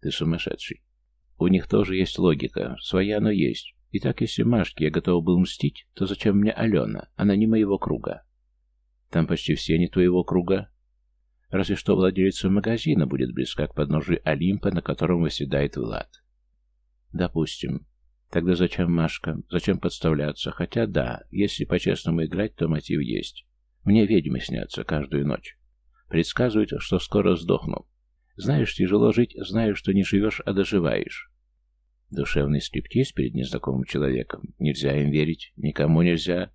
Ты сумасшедший. У них тоже есть логика, своя, но есть. И так, если Машке я готов был мстить, то зачем мне Алена? Она не моего круга. Там почти все не твоего круга. Разве что владелица магазина будет близка к подножию Олимпа, на котором восседает Влад. Допустим. Тогда зачем Машка? Зачем подставляться? Хотя да, если по-честному играть, то мотив есть. Мне ведьмы снятся каждую ночь. Предсказывают, что скоро сдохну. Знаешь, тяжело жить, знаешь, что не живешь, а доживаешь. Душевный стриптиз перед незнакомым человеком. Нельзя им верить, никому нельзя.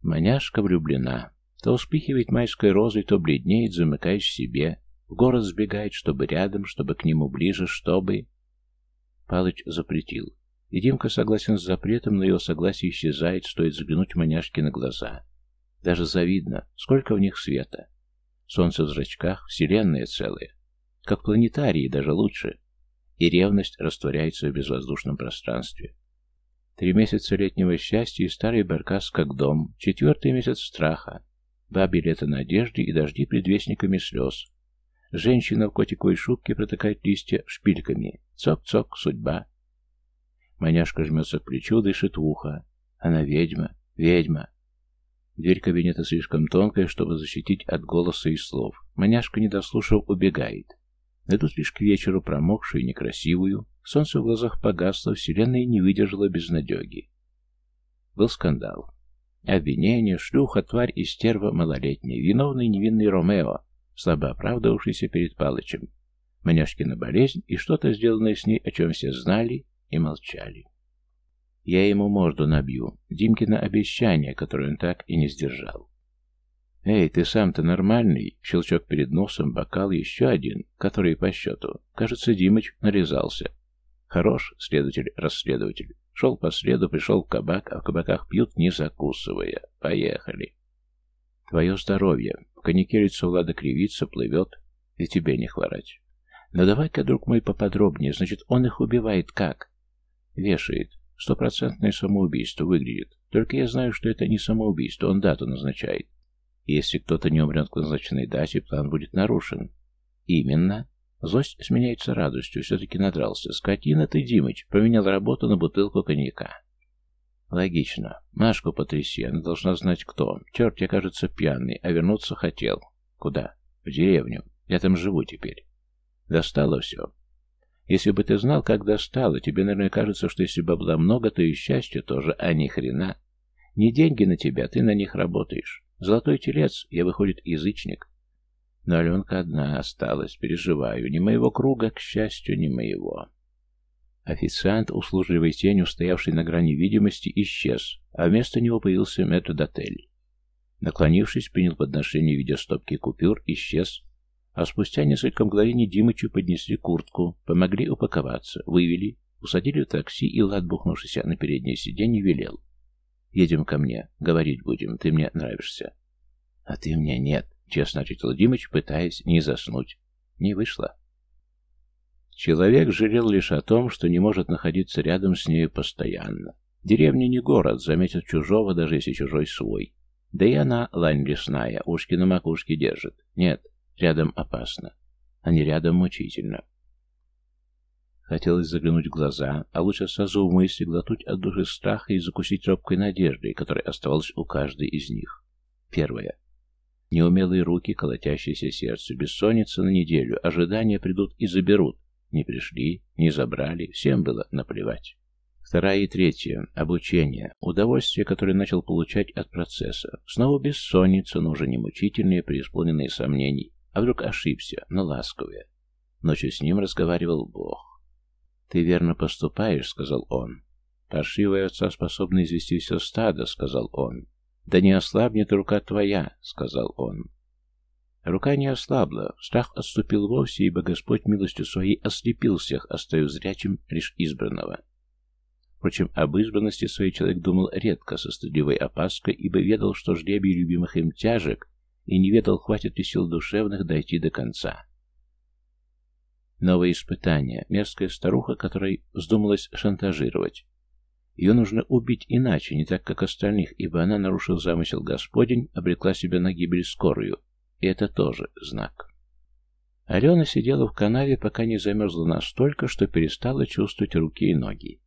Маняшка влюблена. То вспыхивает майской розой, то бледнеет, замыкаясь в себе. В город сбегает, чтобы рядом, чтобы к нему ближе, чтобы... Палыч запретил. И Димка согласен с запретом, но его согласие исчезает, стоит заглянуть Маняшке на глаза. Даже завидно, сколько в них света. Солнце в зрачках, вселенная целая. Как планетарии, даже лучше и ревность растворяется в безвоздушном пространстве. Три месяца летнего счастья и старый баркас как дом, четвертый месяц страха, бабе лето надежды и дожди предвестниками слез. Женщина в котиковой шубке протыкает листья шпильками. Цок-цок, судьба. Маняшка жмется к плечу, дышит в ухо. Она ведьма, ведьма. Дверь кабинета слишком тонкая, чтобы защитить от голоса и слов. Маняшка, не дослушав, убегает. Но тут лишь к вечеру промокшую и некрасивую, солнце в глазах погасло, вселенная не выдержала безнадеги. Был скандал. Обвинение, шлюха, тварь и стерва малолетняя, виновный невинный Ромео, слабо оправдывавшийся перед Палычем, Маняшкина болезнь и что-то сделанное с ней, о чем все знали и молчали. Я ему морду набью, Димкино обещание, которое он так и не сдержал. «Эй, ты сам-то нормальный?» Щелчок перед носом, бокал, еще один, который по счету. Кажется, Димыч нарезался. Хорош, следователь-расследователь. Шел по следу, пришел в кабак, а в кабаках пьют, не закусывая. Поехали. Твое здоровье. В коньяке лицо Влада кривится, плывет, и тебе не хворать. Но давай-ка, друг мой, поподробнее. Значит, он их убивает как? Вешает. Стопроцентное самоубийство выглядит. Только я знаю, что это не самоубийство, он дату назначает. Если кто-то не умрет к назначенной дате, план будет нарушен. Именно. Злость сменяется радостью. Все-таки надрался. Скотина ты, Димыч, поменял работу на бутылку коньяка. Логично. Машку потряси, она должна знать, кто. Черт, я, кажется, пьяный, а вернуться хотел. Куда? В деревню. Я там живу теперь. Достало все. Если бы ты знал, как достало, тебе, наверное, кажется, что если бабла много, то и счастье тоже, а ни хрена. Не деньги на тебя, ты на них работаешь. Золотой телец, я, выходит, язычник. Но Аленка одна осталась, переживаю. Не моего круга, к счастью, не моего. Официант, услужливой тенью, стоявший на грани видимости, исчез, а вместо него появился метрдотель. Наклонившись, принял подношение в виде стопки купюр, исчез, а спустя несколько мгновений Димычу поднесли куртку, помогли упаковаться, вывели, усадили в такси, и Лад, бухнувшийся на переднее сиденье, велел. Едем ко мне. Говорить будем. Ты мне нравишься. А ты мне нет, честно ответил Димыч, пытаясь не заснуть. Не вышло. Человек жалел лишь о том, что не может находиться рядом с нею постоянно. Деревня не город, заметит чужого, даже если чужой свой. Да и она, лань лесная, ушки на макушке держит. Нет, рядом опасно. А не рядом мучительно. Хотелось заглянуть в глаза, а лучше сразу в мысли глотнуть от души страха и закусить робкой надеждой, которая оставалась у каждой из них. Первое. Неумелые руки, колотящееся сердце, бессонница на неделю, ожидания придут и заберут. Не пришли, не забрали, всем было наплевать. Вторая и третья. Обучение. Удовольствие, которое начал получать от процесса. Снова бессонница, но уже не мучительные, преисполненные сомнений. А вдруг ошибся, но ласковые. Ночью с ним разговаривал Бог. «Ты верно поступаешь», — сказал он. «Паршивая отца способна извести все стадо», — сказал он. «Да не ослабнет рука твоя», — сказал он. Рука не ослабла, страх отступил вовсе, ибо Господь милостью своей ослепил всех, оставив зрячим лишь избранного. Впрочем, об избранности своей человек думал редко, со стыдливой опаской, ибо ведал, что жребий любимых им тяжек, и не ведал, хватит ли сил душевных дойти до конца. Новое испытание. Мерзкая старуха, которой вздумалась шантажировать. Ее нужно убить иначе, не так, как остальных, ибо она, нарушив замысел Господень, обрекла себя на гибель скорую. И это тоже знак. Алена сидела в канаве, пока не замерзла настолько, что перестала чувствовать руки и ноги.